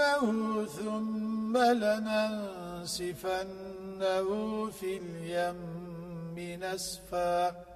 لنحرقنه ثم لننسفنه في اليم نسفا